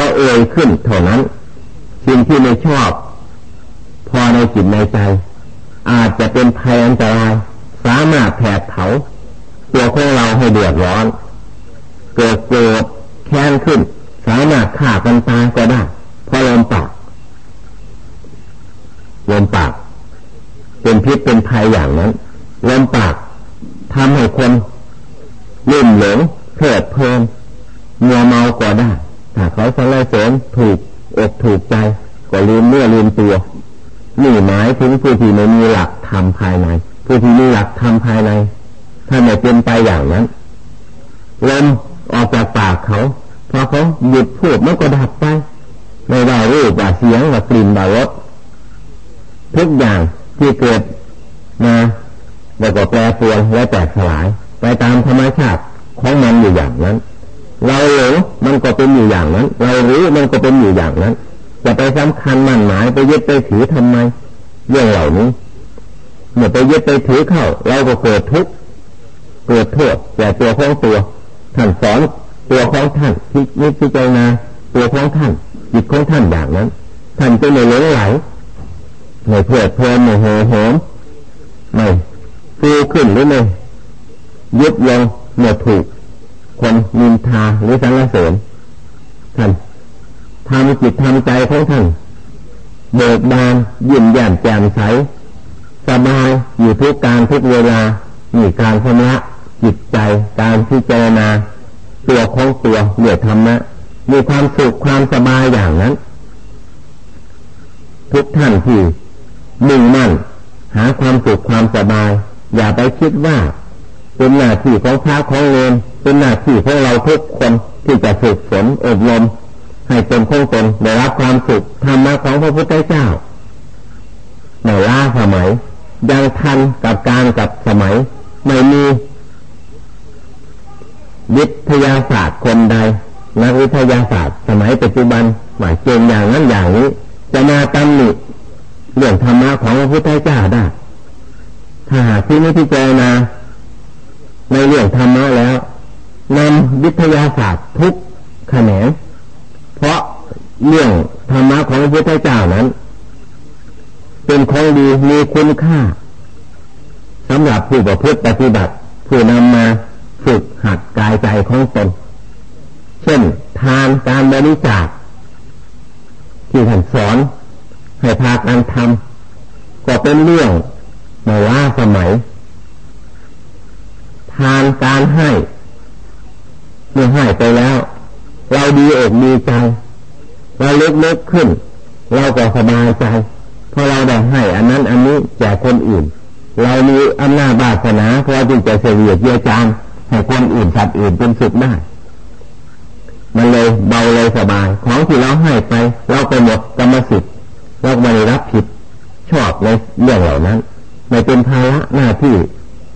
พอเอ่ยขึ้นเท่านั้น สิ่งที่ไม่ชอบ พอในจิตในใจ อาจจะเป็นภัยอันตรายสามารถแผดเผาตัวของเราให้เดือดร้อน เกิดโกรธแค้นขึ้น สามารถฆ่ากันตายก็ได้เพราะลมปากลมปาก เป็นพิษเป็นภัยอย่างนั้นลมปากทำให้คนลุ่มหลงเพลิดเพลินมัวเมาก็ได้ ถ้าเขาสลายเสริมถูกอกถูกใจ ก็ลืมเมื่อลืมตัวนี่หมายถึงผู้ที่ไม่มีหลักธรรมภายใน ผู้ที่มีหลักธรรมภายในถ้าไม่เป็นไปอย่างนั้นลมออกจากปากเขาพอเขาหยุดพูดมันก็ดับไปไม่ได้รูปว่าเสียงว่ากลิ่นว่ารสทุกอย่างที่เกิดมาแล้วก็แปรปรวนและแตกสลาย ไปตามธรรมชาติของมันอยู่อย่างนั้น เราหลงมันก็เป็นอยู่อย่างนั้น เรารู้มันก็เป็นอยู่อย่างนั้นจะไปสำคัญมั่นหมายไปยึดไปถือทำไมเรื่องเหล่านี้เมื่อไปยึดไปถือเข้าเราก็เกิดทุกข์เกิดโทษแก่ตัวของตัวท่านสอนตัวของท่านที่นิพจารณาตัวของท่านจิตของท่านอย่างนั้น ท่านจะไม่หลงไหลไม่เพลิดเพลินไม่โหโหมไม่ฟูขึ้นหรือไม่ยึดลงเมื่อถูก คนมินทาหรือสรรเสริญท่านทำจิตทำใจของท่านเบิกบานยิ้มแย้มแจ่มใสสบายอยู่ทุกการทุกเวลามีการชำระจิตใจการพิจารณาตัวของตัวเหนือธรรมะมีความสุขความสบายอย่างนั้น ทุกท่านที่มุ่งมั่น หาความสุขความสบาย อย่าไปคิดว่าเป็นหน้าที่ของพระของเลน เป็นหน้าที่ของเราทุกคนที่จะฝึกฝนอบรมให้เป็นคงตนได้รับความสุขธรรมะของพระพุทธเจ้าในล่าสมัย ยังทันกับการกับสมัย ไม่มีวิทยาศาสตร์คนใดนักวิทยาศาสตร์ สมัยปัจจุบันหมายเกณฑ์อย่างนั้นอย่างนี้ จะมาตำหนิเรื่องธรรมะของพระพุทธเจ้าได้ ถ้าหากที่ไม่พิจารณาในเรื่องธรรมะแล้ว นำวิทยาศาสตร์ทุกแขนง เพราะเรื่องธรรมะของพระพุทธเจ้านั้น เป็นของดีมีคุณค่าสำหรับผู้ประพฤติปฏิบัติผู้นำมาฝึกหัดกายใจของตน เช่น ทานการบริจาคที่ท่านสอน ให้พาการทำก็เป็นเรื่องมาว่าสมัย ทานการให้ เมื่อให้ไปแล้ว เราดีอกดีใจเราเล็กๆขึ้น เราก็สบายใจเพราะเราได้ให้อันนั้นอันนี้แก่คนอื่น เรามีอำนาจบาสนาเพราะจึงจะเสียเยียจางให้คนอื่นสัตว์อื่นเป็นสุขได้มันเลยเบาเลยสบาย ของที่เราให้ไป เราไปหมดกรรมสิทธิ์เราไม่ได้รับผิดชอบในเรื่องเหล่านั้นไม่เป็นภาระหน้าที่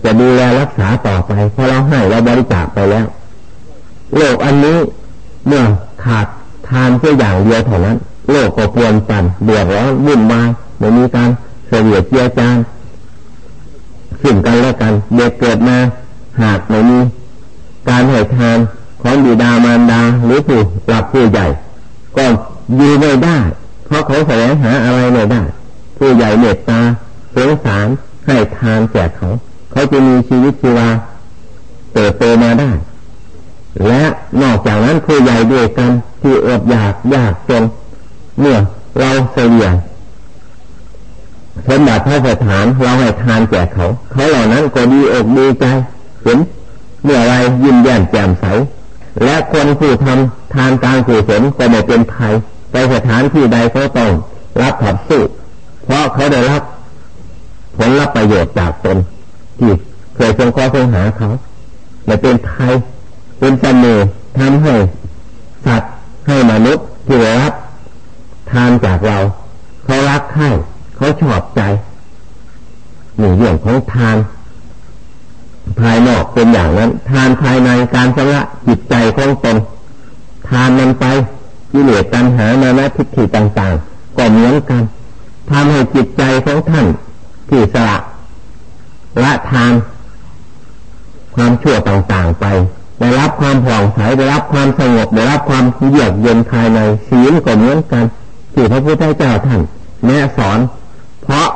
จะดูแลรักษาต่อไปเพราะเราให้เราบริจาคไปแล้ว โลกอันนี้เมื่อขาดทานเพียอย่างเดียวเท่านั้น โลกก็ปวนปั่นเดือดร้อนวุ่นวายไม่มีการเสียเจียจานสิ่งกันและกันเด็กเกิดมาหากไม่มีการให้ทานของบิดามารดาหรือผู้หลักผู้ใหญ่ ก็อยู่ไม่ได้ เพราะเขาแสวงหาอะไรไม่ได้ ผู้ใหญ่เมตตาสงสารให้ทานแก่เขา เขาจะมีชีวิตชีวาเติบโตมาได้ และนอกจากนั้นผู้ใหญ่ด้วยกันที่อดอยากยากจนเมื่อเราเสียสมบัติพระสถานเราให้ทานแก่เขา เขาเหล่านั้นก็ดีอกดีใจเห็นเมื่อไรยิ้มแย้มแจ่มใส และคนผู้ทำทานการกุศลก็ไม่เป็นภัยไปสถานที่ใดก็ต้องรับขับสู้เพราะเขาได้รับผลรับประโยชน์จากตนที่เคยทรงข้อทรงหาเขาไม่เป็นภัย เป็นเสน่ห์ทำให้สัตว์ให้มนุษย์ที่รับทานจากเรา เขารักใคร่เขาชอบใจหนึ่งเรื่องของทาน ภายนอกเป็นอย่างนั้น ทานภายในการชำระจิตใจของตนทานมันไปกิเลสตัณหามานะทิฏฐิต่างๆ ก็เหมือนกันทำให้จิตใจของท่านที่สละละทาน ความชั่วต่างๆไป ได้รับความผ่องใสได้รับความสงบได้รับความเยือกเย็นภายในศีลก็เหมือนกันที่พระพุทธเจ้าท่านแนะสอน เพราะ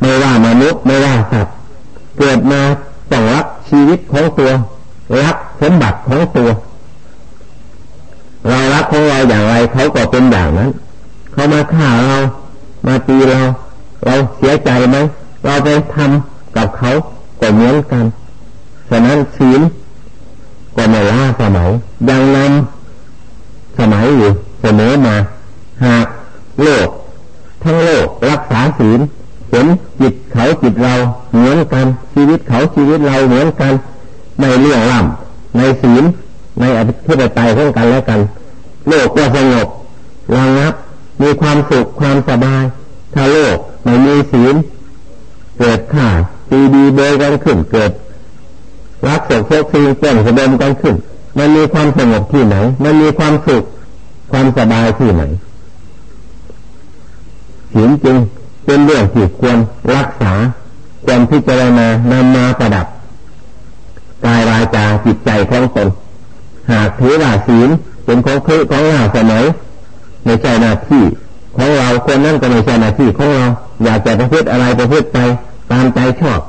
ไม่ว่ามนุษย์ไม่ว่าสัตว์เกิดมาต้องรักชีวิตของตัวรักสมบัติของตัวเรารักของเราอย่างไรเขาก็เป็นอย่างนั้น เขามาฆ่าเรามาตีเรา เราเสียใจไหมเราไปทำกับเขาก็เหมือนกัน ฉะนั้นศีลก็ไม่ล้าสมัยยังนำสมัยอยู่เสมอมา หากโลก ทั้งโลกรักษาศีลเห็นจิตเขาจิตเราเหมือนกันชีวิตเขาชีวิตเราเหมือนกัน ในเรื่องล่ำในศีลในอธิปไตยของกันและกัน โลกก็สงบระงับมีความสุขความสบาย ถ้าโลกไม่มีศีลเกิดข่าตีดีเบยกันขึ้นเกิด รักสกโชคซีเป่นสะดมกันขึ้น มันมีความสงบที่ไหน มันมีความสุขความสบายที่ไหนศีลจริงเป็นเรื่องที่ควรรักษาควรพิจารณานำมาประดับกายวาจาจิตใจของตนหากถือว่าศีลเป็นของคือของเราสมัยในใจหน้าที่ของเราคนนั้นก็ในใจหน้าที่ของเรา อยากจะประพฤติอะไรประพฤติไปตามใจชอบ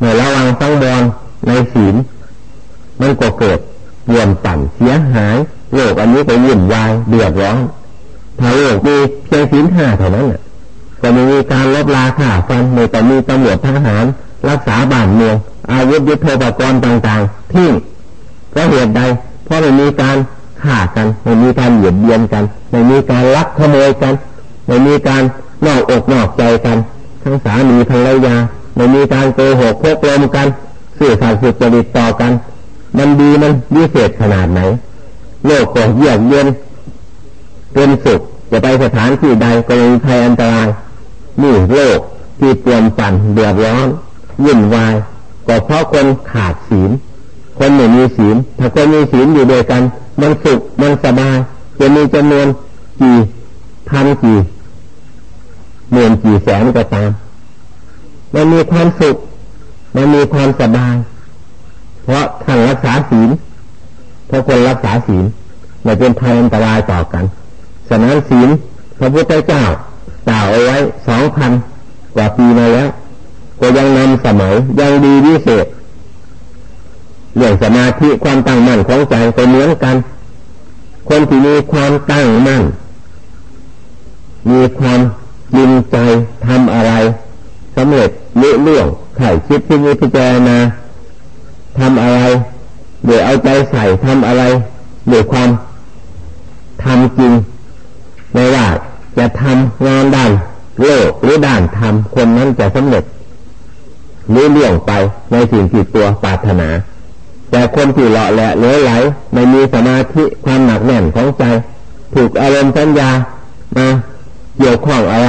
เมื่อระวังสังบอลในศีลมันก็เกิดเยี่ยมปั่นเสียหายโลกอันนี้ก็ยิ่งวายเดือดร้อนถ้าโลกมีเพียงศีลห้าเท่านั้นก็ไม่มีการลบลาข่าฟันไม่ต้องมีตำรวจทหาร รักษาบ้านเมืองอาวุธยุทโธปกรณ์ต่างๆทิ้งเพราะเหตุใด เพราะไม่มีการฆ่ากันไม่มีการเหยียดเบียนกันไม่มีการลักขโมยกันไม่มีการนอกอกนอกใจกัน ทั้งสามีภรรยา ไม่มีการโกหกพกลมกันสื่อสารสุดจริตต่อกัน มันดีมันวิเศษขนาดไหน โลกก็เยือกเย็นเป็นสุขจะไปสถานที่ใดก็มีภัยอันตรายนี่โลกที่เปลี่ยนปั่นเดือดร้อนวุ่นวายก็เพราะคนขาดศีลคนไม่มีศีลถ้าคนมีศีลอยู่ด้วยกัน มันสุขมันสบายจะมีจำนวนกี่พันกี่หมื่นกี่แสนก็ตาม มันมีความสุขมันมีความสบาย เพราะท่านรักษาศีลเพราะคนรักษาศีลไม่เป็นภัยอันตรายต่อกันฉะนั้นศีลพระพุทธเจ้ากล่าวเอาไว้สองพันกว่าปีมาแล้ว ก็ยังนำสมัยยังดีวิเศษเรื่องสมาธิความตั้งมั่นของใจก็เหมือนกัน คนที่มีความตั้งมั่น มีความยินใจทำอะไร สำเร็จเลื่อเรื่องไข่คิดที่มีพิจารณาทำอะไรเดี๋ยวเอาใจใส่ทำอะไรเดี๋ยวความทำจริงไม่ว่าจะทำงานด้านโลกหรือด้านธรรมคนนั้นจะสำเร็จหรือเลี่ยงไปในสิ่งที่ตัวปรารถนา แต่คนที่เลาะแหละเลื้อไหลไม่มีสมาธิความหนักแน่นของใจ ถูกอารมณ์สัญญามาเกี่ยวข้องอะไร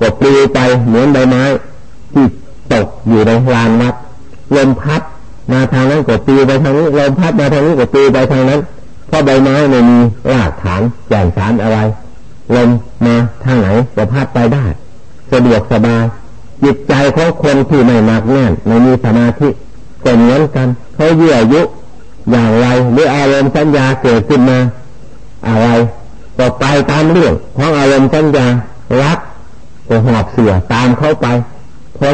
ก็ปลิวไปเหมือนใบไม้ ที่ตกอยู่ในลานวัดลมพัดมาทางนั้นก็ตีไปทางนี้ลมพัดมาทางนี้ก็ตีไปทางนั้น เพราะใบไม้ไม่มีรากฐานแก่นสารอะไรลมมาทางไหนก็พัดไปได้สะดวกสบายจิตใจของคนที่ไม่หนักแน่นไม่มีสมาธิก็เหมือนกันเขาเยื่อยุอย่างไรหรืออารมณ์สัญญาเกิดขึ้นมาอะไรก็ไปตามเรื่องของอารมณ์สัญญารักก็หอบเสือตามเข้าไป พอ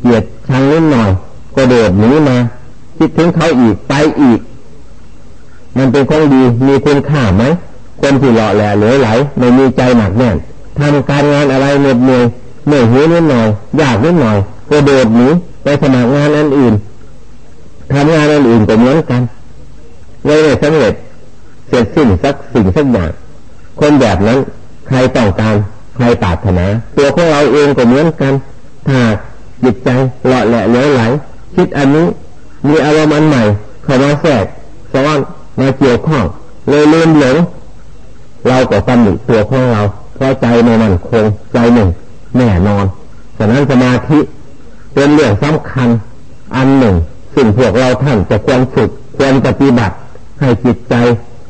เกียดชังนิดหน่อยก็โดดหนีมา คิดถึงเขาอีกไปอีก มันเป็นของดีมีคุณค่าไหมคนที่หล่อแหล่เหลือไหลไม่มีใจหนักแน่นทำการงานอะไรเหนื่อยเหนื่อยเหนื่อยหิวนิดหน่อยยากนิดหน่อยก็โดดหนีไปสมัครงานอันอื่นทำงานอันอื่นก็เหมือนกันเลยเลยสำเร็จเสร็จสิ้นสักสิ่งสักอย่างคนแบบนั้นใครต้องการใครปรารถนาตัวของเราเองก็เหมือนกันถ้า จิตใจหล่อแหละเหลือไหล คิดอันนี้มีอารมณ์อันใหม่เข้ามาแทรกซ้อนมาเกี่ยวข้องเลยลืมหลงเราก็ตำหนิตัวของเราเพราะใจในมันคงใจหนึ่งแน่นอนฉะนั้นสมาธิเป็นเรื่องสำคัญอันหนึ่งสิ่งพวกเราท่านจะควรฝึกควรปฏิบัติ ให้จิตใจ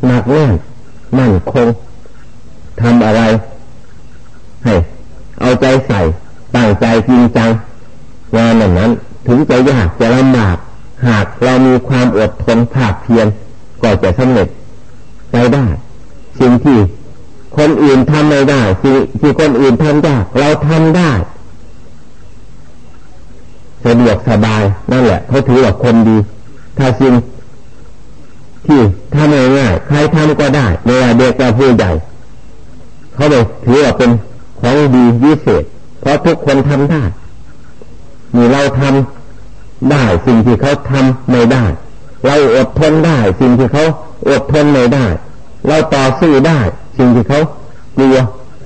หนักแน่นมั่นคงทำอะไรให้เอาใจใส่ตั้งใจจริงจัง งานนั้นนั้น ถึงจะยากจะลำบากหากเรามีความอดทนภาคเพียรก็จะสำเร็จไปได้ สิ่งที่คนอื่นทำไม่ได้สิ่งที่คนอื่นทำได้เราทำได้สะดวกสบายนั่นแหละเขาถือว่าคนดี ถ้าสิ่งที่ทำง่ายใครทำก็ได้ไม่ว่าเด็กว่าผู้ใหญ่เขาเลยถือว่าเป็นของดีวิเศษ เพราะทุกคนทำได้ มีเราทำได้สิ่งที่เขาทำไม่ได้ เราอดทนได้ สิ่งที่เขาอดทนไม่ได้ เราต่อสู้ได้ สิ่งที่เขากลัว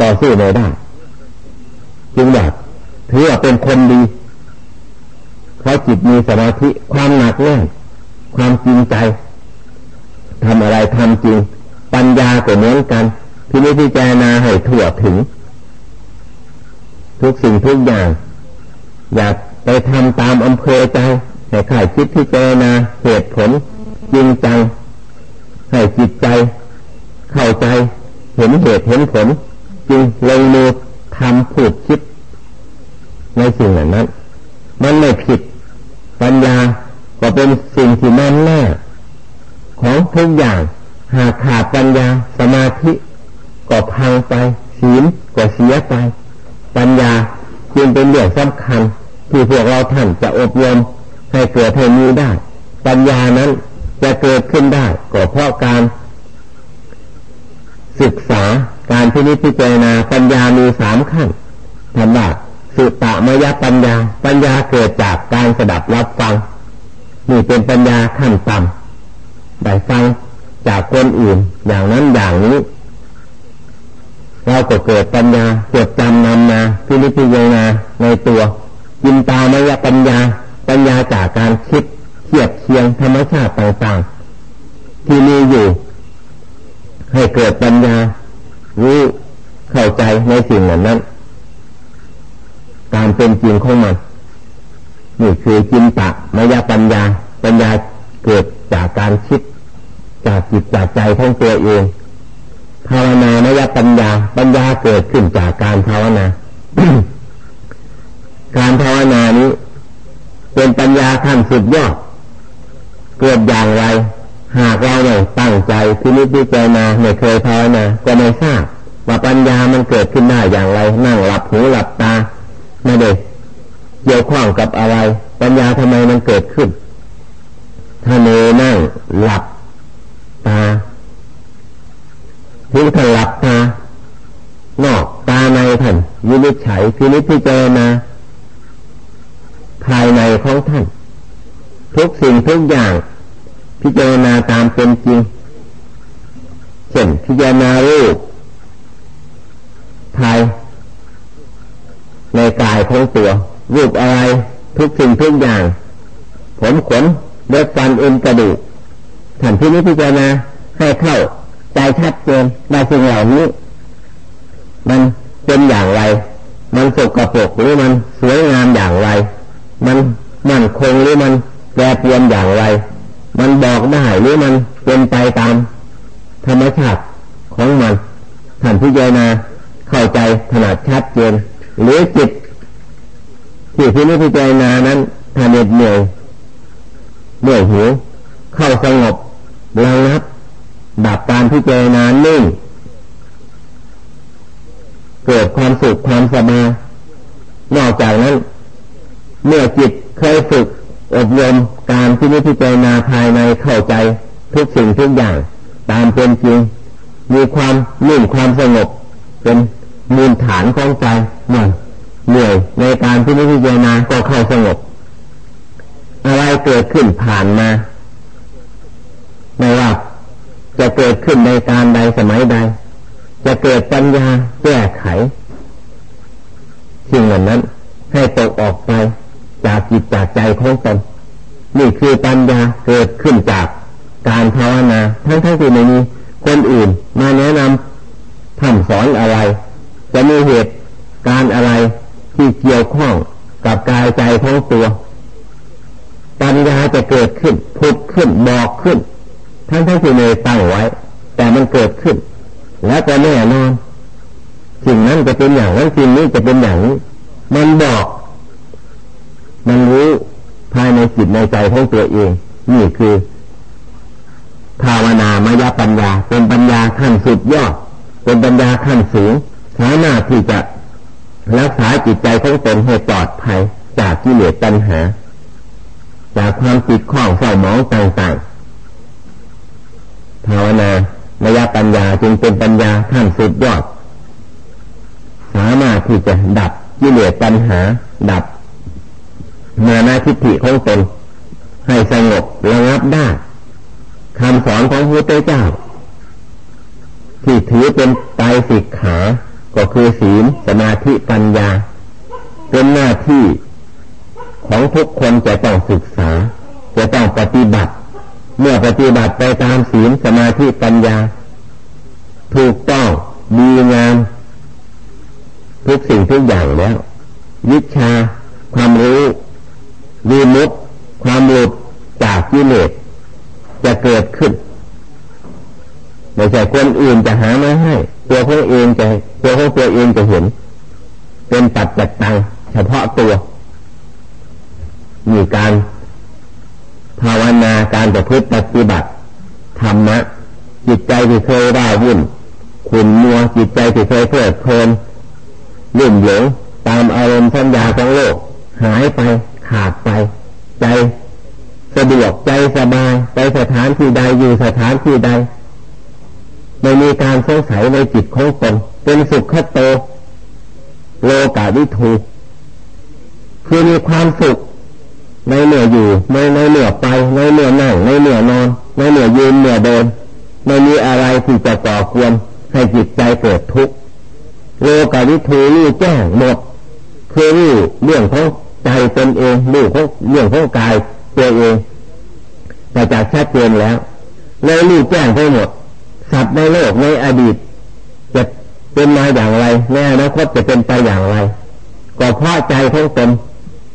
ต่อสู้ไม่ได้จึงแบบถือว่าเป็นคนดีเพราะจิตมีสมาธิความหนักแน่นความจริงใจทำอะไรทำจริง ปัญญาก็เหมือนกันที่นี้พิจารณาให้ถั่วถึง ทุกสิ่งทุกอย่าง อยาก ไปทำตามอำเภอใจให้ข่ายคิดพิจารณาเหตุผลจริงจังให้จิตใจ เข้าใจ เห็นเหตุเห็นผล จึงลงมือทำผูดคิด ในสิ่งเหล่านั้น มันไม่ผิดปัญญาก็เป็นสิ่งที่แน่นแน่ของทุกอย่างหากขาดปัญญาสมาธิก็พังไปศีลก็เสียไป ปัญญาจึงเป็นเรื่องสำคัญ ที่พวกเราท่านจะอบรมให้เกิดให้มีได้ ปัญญานั้นจะเกิดขึ้นได้ก็เพราะการ ศึกษาการพินิจพิจารณาปัญญามีสามขั้นธรรมะสุตตมยปัญญา ปัญญาเกิดจากการสดับรับฟังนี่เป็นปัญญาขั้นต่ำได้ฟังจากคนอื่น อย่างนั้นอย่างนี้ เราก็เกิดปัญญาจดจำนำมาพิจิตรนาในตัว จินตามายปัญญา ปัญญาจากการคิดเทียบเคียงธรรมชาติต่างๆ ที่มีอยู่ ให้เกิดปัญญา รู้เข้าใจในสิ่งนั้นนั้น การเป็นจริงของมันนี่คือจินตะมายปัญญา ปัญญาเกิดจากการคิด จากจิตจากใจของตัวเองภาวนานยปัญญา ปัญญาเกิดขึ้นจากการภาวนา การภาวนานี้ เป็นปัญญาขั้นสุดยอด เกิดอย่างไร หากเราไม่ตั้งใจที่นิพพิจารณาไม่เคยภาวนาก็ไม่ทราบว่าปัญญามันเกิดขึ้นได้อย่างไร นั่งหลับหูหลับตาไม่ได้เกี่ยวข้องกับอะไร ปัญญาทำไมมันเกิดขึ้น ถ้าเนนั่งหลับตาพิท่านหลับตานอกตาในท่านยินิจฉัยพินิจพิจารณา ภายในของท่าน ทุกสิ่งทุกอย่าง พิจารณาตามเป็นจริงเช่นพิจารณารูปภายในกายของตัว รูปอะไรทุกสิ่งทุกอย่าง ผมขนเล็บฟันเอ็นกระดูกท่านที่นี้พิจารณาให้เข้าใจชัดเจนในสิ่งเหล่านี้ มันเป็นอย่างไร มันสกปรกหรือมันสวยงามอย่างไร มันมั่นคงหรือมันแปรเปลี่ยนอย่างไร มันบอกได้หรือมันเป็นไปตาม ธรรมชาติของมันท่านพิจารณาเข้าใจถนัดชัดเจนหรือจิตที่ที่นี้พิจารณานั้นถ้าเหน็ดเหนื่อยเหนื่อยหิวเข้าสงบระงับดับการพิจารณานิ่งเกิดความสุขความสบายนอกจากนั้น เมื่อจิตเคยฝึกอบรมการที่นิพพิจารณาภายในเข้าใจทุกสิ่งทุกอย่าง ตามเป็นจริง มีความนิ่งความสงบ เป็นมูลฐานของใจเหน่อยเหนื่อยในการที่นิพพิจารณาก็เข้าสงบ อะไรเกิดขึ้นผ่านมาไม่ว่าจะเกิดขึ้นในการใดสมัยใด จะเกิดปัญญาแก้ไขสิ่งเหล่านั้นให้ตกออกไป จากจิตจากใจของตนนี่คือปัญญาเกิดขึ้นจากการภาวนา ทั้งทั้งที่ไม่มีคนอื่น มาแนะนำทำสอนอะไร จะมีเหตุการอะไรที่เกี่ยวข้องกับกายใจของตัว ปัญญาจะเกิดขึ้นพุดขึ้นบอกขึ้นทั้งทั้งที่ไม่ตั้งไว้ แต่มันเกิดขึ้น แล้วก็แน่นอนสิ่งนั้นจะเป็นอย่างนั้นสิ่งนี้จะเป็นอย่างนี้มันบอก มันรู้ภายใน จิตในใจของตัวเอง นี่คือภาวนามายปัญญา เป็นปัญญาขั้นสุดยอด เป็นปัญญาขั้นสูงสามารถที่จะรักษาจิตใจของตนให้ปลอดภัยจากกิเลสตัณหา จากความติดข้องเศร้าหมองต่างๆภาวนามายปัญญาจึงเป็นปัญญาขั้นสุดยอด สามารถ ที่จะดับกิเลสตัณหา ดับมานาทิฏฐิของตนให้สงบระงับได้คำสอนของพระเจ้า ที่ถือเป็นไตรสิกขา ก็คือศีลสมาธิปัญญา เป็นหน้าที่ของทุกคนจะต้องศึกษา จะต้องปฏิบัติ เมื่อปฏิบัติไปตามศีลสมาธิปัญญา ถูกต้องดีงาม ทุกสิ่งทุกอย่างแล้ว วิชา ความรู้วีมุตความหลุดจากกิเลสจะเกิดขึ้นไม่ใช่คนอื่นจะหามาให้ ตัวของเองจะตัวของตัวเองจะเห็น เป็นปัจจัตตังเฉพาะตัว มีการภาวนาการประพฤติปฏิบัติธรรมะจิตใจที่เคยร่าวุ่นขุนมัวจิตใจที่เคยเพลิดเพลินลุ่มหลงตามอารมณ์สัญญาของโลก หายไปขาดไป ใจสะดวกใจสบายไปสถานที่ใดอยู่สถานที่ใดไม่มีการสงสัยในจิตของตนเป็นสุขโต โลกาวิถูคือมีความสุขในเหนืออยู่ในในเหนือไปในเหนือนั่งในเหนือนอนในเหนือยืนเหนือเดินไม่มีอะไรที่จะก่อควรให้จิตใจเกิดทุกข์โลกาวิถูรู้แจ้งหมดคือรู้ เรื่องของใจตนเองรู้ของเรื่องของกายตัวเองแต่จากชัดเจนแล้วเลยรู้แจ้งทั้งหมดสัตว์ในโลกในอดีต จะเป็นมาอย่างไรในอนาคตจะเป็นไปอย่างไรก็เพราะใจของตน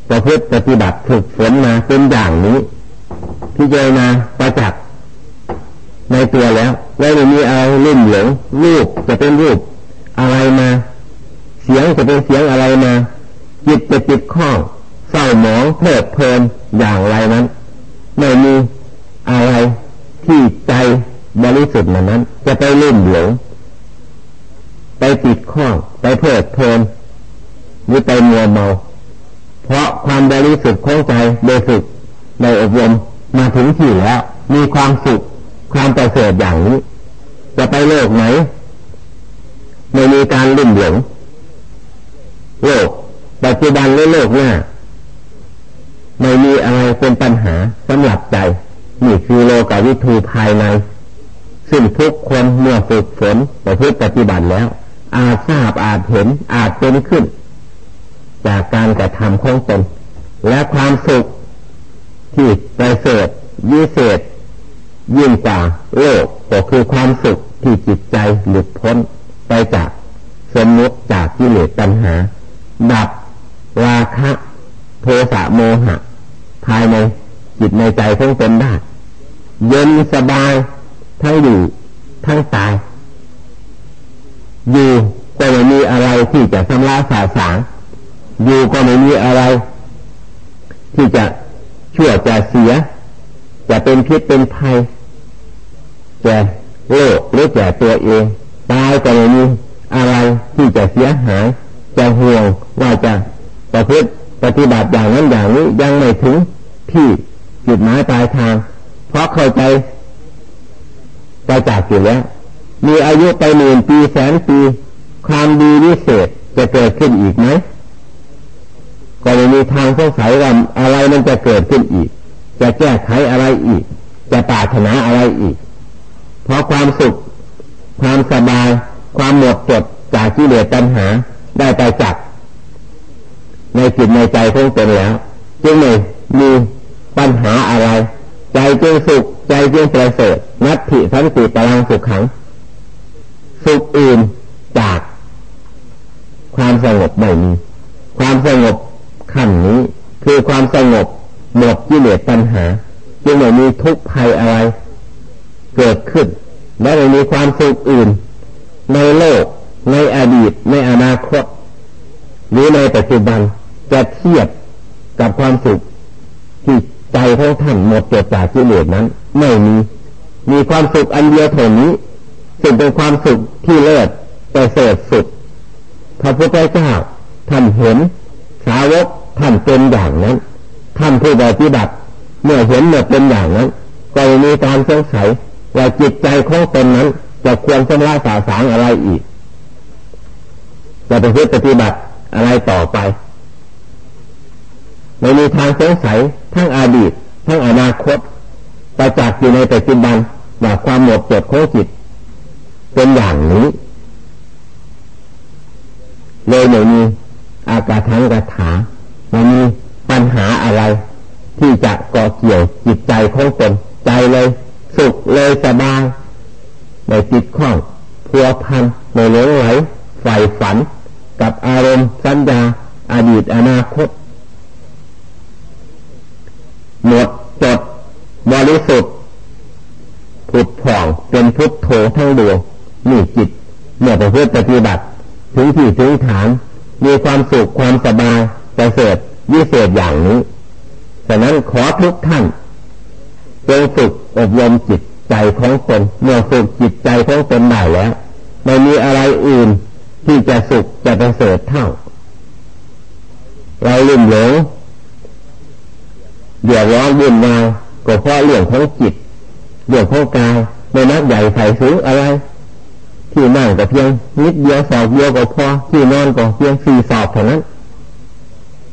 ประพฤติปฏิบัติฝึกฝนมาเป็นอย่างนี้พิจารณาประจักษ์ในตัวแล้วไม่ได้มีเอะไรลุ่มหลงรูปจะเป็นรูปอะไรมา เสียงจะเป็นเสียงอะไรมา จิตจะติดข้องเศร้าหมองเพลิดเพลินอย่างไรนั้น ไม่มีอะไรที่ใจบริสุทธิ์นั้น จะไปลุ่มหลงไปติดข้องไปเพลิดเพลินหรือไปมัวเมา เพราะความบริสุทธิ์ของใจโดยฝึกในอบรมมาถึงที่แล้ว มีความสุขความประเสริฐอย่างนี้ จะไปโลกไหนไม่มีการลุ่มหลงโลก ปัจจุบันและโลกหน้าไม่มีอะไรเป็นปัญหาสำหรับใจนี่คือโลกาวิทูภายใน ซึ่งทุกคนเมื่อฝึกฝนประพฤติปฏิบัติแล้ว อาจทราบอาจเห็นอาจเป็นขึ้น จากการกระทำของตนและความสุขที่ประเสริฐวิเศษยิ่งกว่าโลกก็คือความสุขที่จิตใจหลุดพ้นไปจากสมมติจากกิเลสตัณหา ดับ ราคะโทสะโมหะ ภายในจิตในใจของตนได้ เย็นสบายทั้งอยู่ทั้งตาย อยู่ก็ไม่มีอะไรที่จะทำลายสาสางอยู่ก็ไม่มีอะไร ที่จะชั่วจะเสีย จะเป็นพิษเป็นภัยแก่โลกหรือแก่ตัวเองตายก็ไม่มีอะไรที่จะเสียหาย จะห่วงว่าจะ ประพฤติปฏิบัติอย่างนั้นอย่างนี้ยังไม่ถึงที่จุดหมายปลายทาง เพราะเข้าใจไปจากอยู่แล้ว มีอายุไปหมื่นปีแสนปี ความดีวิเศษจะเกิดขึ้นอีกไหมก็ไม่มีทางสงสัยว่าอะไรมันจะเกิดขึ้นอีก จะแก้ไขอะไรอีก จะปรารถนาอะไรอีก เพราะความสุข ความสบาย ความหมดจดจากที่เหลือปัญหา ได้ไปจาก ในจิตในใจของตนแล้ว จึงไม่มีปัญหาอะไร ใจจึงสุข ใจจึงประเสริฐนัตถิสันติพลังสุขขัง สุขอื่นจากความสงบไม่มี ความสงบขั้นนี้คือความสงบหมดกิเลสปัญหา จึงไม่มีทุกข์ภัยอะไร เกิดขึ้น และไม่มีความสุขอื่น ในโลก ในอดีต ในอนาคต หรือในปัจจุบัน จะเทียบกับความสุขที่ใจของท่านหมดเกิดจากกิเลสนั้น ไม่มี มีความสุขอันเดียวเท่านี้ซึ่งเป็นความสุขที่เลิศแต่เสดสุดพระพุทธเจ้าท่านเห็น สาวกท่านเป็นอย่างนั้น ท่านผู้ปฏิบัติเมื่อเห็นเมื่อเป็นอย่างนั้น ก็มีการสงสัยว่าจิตใจของตนนั้น จะควรชำระสาสางอะไรอีกจะไปพฤติปฏิบัติอะไรต่อไป ไม่มีทางสงสัยทั้งอดีต ทั้งอนาคตประจักษ์อยู่ในปัจจุบันว่าความหมดจดของจิต เป็นอย่างนี้เลยไม่มีอากาทังกระถาไม่มีปัญหาอะไร ที่จะก่อเกี่ยวจิตใจของตนใจเลย สุขเลยสบายในจิตข้องพัวพันในหลงไหลใฝ่ฝัน กับอารมณ์สัญญาอดีตอนาคตหมดจดบริสุทธิ์ผุดผ่องเป็นพุทโธทั้งดวงนี่จิตเมื่อประพฤติปฏิบัติ ถึงที่ถึงฐาน มีความสุขความสบายประเสริฐวิเศษอย่างนี้ฉะนั้นขอทุกท่านจงฝึกอบรมจิตใจของตนเมื่อฝึกจิตใจของตนได้แล้ว ไม่มีอะไรอื่นที่จะสุขจะประเสริฐเท่า เราลืมหลงเดือดร้อนวุ่นวายก็เพราะเรื่องของจิต เรื่องของกายไม่นักใหญ่ใส่สูงอะไร ที่นั่งก็เพียงนิดเดียวสอบเดียวก็พอที่นอนก็เพียงสี่สอบเท่านั้น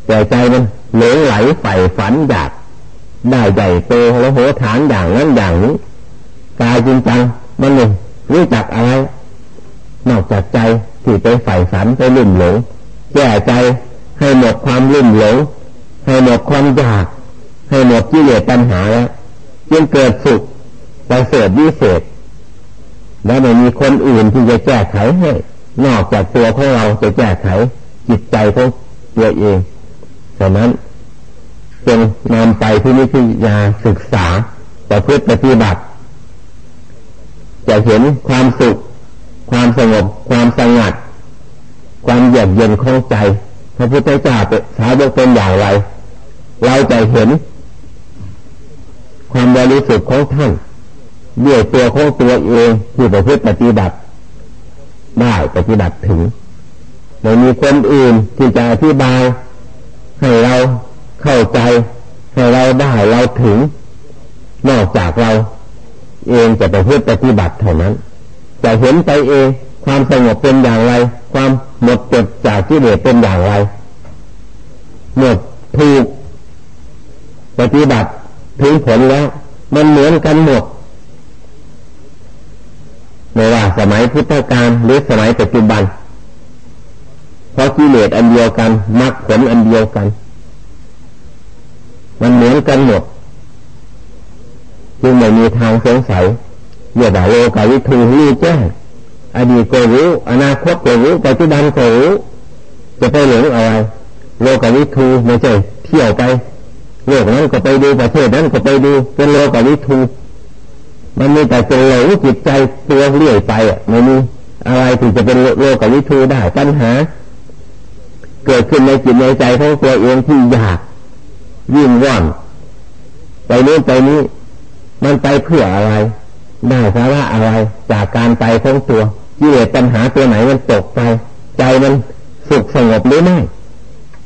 แต่ใจมันเหลวไหลใฝ่ฝันอยากได้ใหญ่โตแล้วโหฐานอย่างนั้นอย่างนี้กายจริงจังมันหนึ่งรู้จักอะไรนอกจากใจที่ไปใฝ่ฝันไปลุ่มหลงแก้ใจให้หมดความลุ่มหลงให้หมดความอยาก ให้หมดกิเลสปัญหาแล้วจึงเกิดสุข ประเสริฐวิเศษ และไม่มีคนอื่นที่จะแก้ไขให้ นอกจากตัวของเราจะแก้ไข จิตใจของตัวเองฉะนั้นจงนำไปที่นิพยาศึกษาประพฤติปฏิบัติ จะเห็นความสุข ความสงบ ความสงัด ความเยือกเย็นของใจ พระพุทธเจ้าเป็นสาวกเป็นอย่างไร เราจะเห็น ความบริสุทธิ์ของท่าน ด้วยตัวของตัวเองที่ประพฤติปฏิบัติได้ปฏิบัติถึงไม่มีคนอื่นที่จะอธิบายให้เราเข้าใจให้เราได้เราถึง นอกจากเรา เองจะประพฤติปฏิบัติเท่านั้น จะเห็นไปเองความสงบเป็นอย่างไร ความหมดจดจากที่เหลือเป็นอย่างไรเมื่อถูกปฏิบัติถึงผลแล้ว มันเหมือนกันหมด ไม่ว่าสมัยพุทธกาลหรือสมัยปัจจุบัน เพราะกิเลสอันเดียวกันมรรคผลอันเดียวกัน มันเหมือนกันหมดจึงไม่มีทางสงสัยเย่าโลกาวิทูรู้แจ้งอดีตก็รู้อนาคตก็รู้ปัจจุบันก็รู้จะไปหลงอะไรโลกาวิทูไม่ใช่เที่ยวไปโลกนั้นก็ไปดูประเทศนั้นก็ไปดูเป็นโลกวิทู มันมีแต่เป็นหลงจิตใจตัวเรื่อยไปอะไม่มีอะไรที่จะเป็นโลกกับวิทูได้ปัญหา เกิดขึ้นในจิตในใจของตัวเองที่อยากยิ่งว่อนไปนู้นไปนี้ มันไปเพื่ออะไร ได้สาระอะไรจากการไปของตัวกิเลสปัญหาตัวไหนมันตกไป ใจมันสุขสงบหรือไม่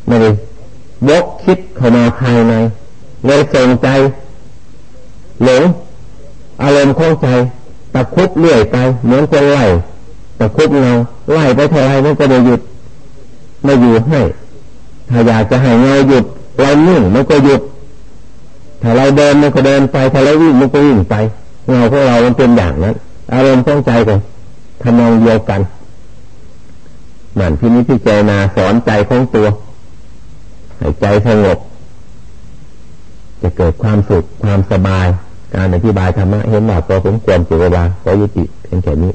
ไม่ได้ยกคิดเข้ามาภายในเลยส่งใจหลง อารมณ์ของใจตะคุบเรื่อยไป เหมือนคนไล่ตะคุบเงาไล่ไปเท่าไรมันก็จะหยุดไม่อยู่ให้ถ้าอยากจะให้เงาหยุดเรานิ่งมันก็หยุด ถ้าเราเดินมันก็เดินไปถ้าเราวิ่งมันก็วิ่งไปเงาของเรามันเป็นอย่างนั้น อารมณ์ของใจกันทำนองเดียวกันนั่นที่นี้ที่เจนาสอนใจของตัวให้ใจสงบจะเกิดความสุขความสบาย การอธิบายธรรมะเห็นว่าตัวสมควรเสียเวลาขอยุติเพียงแค่นี้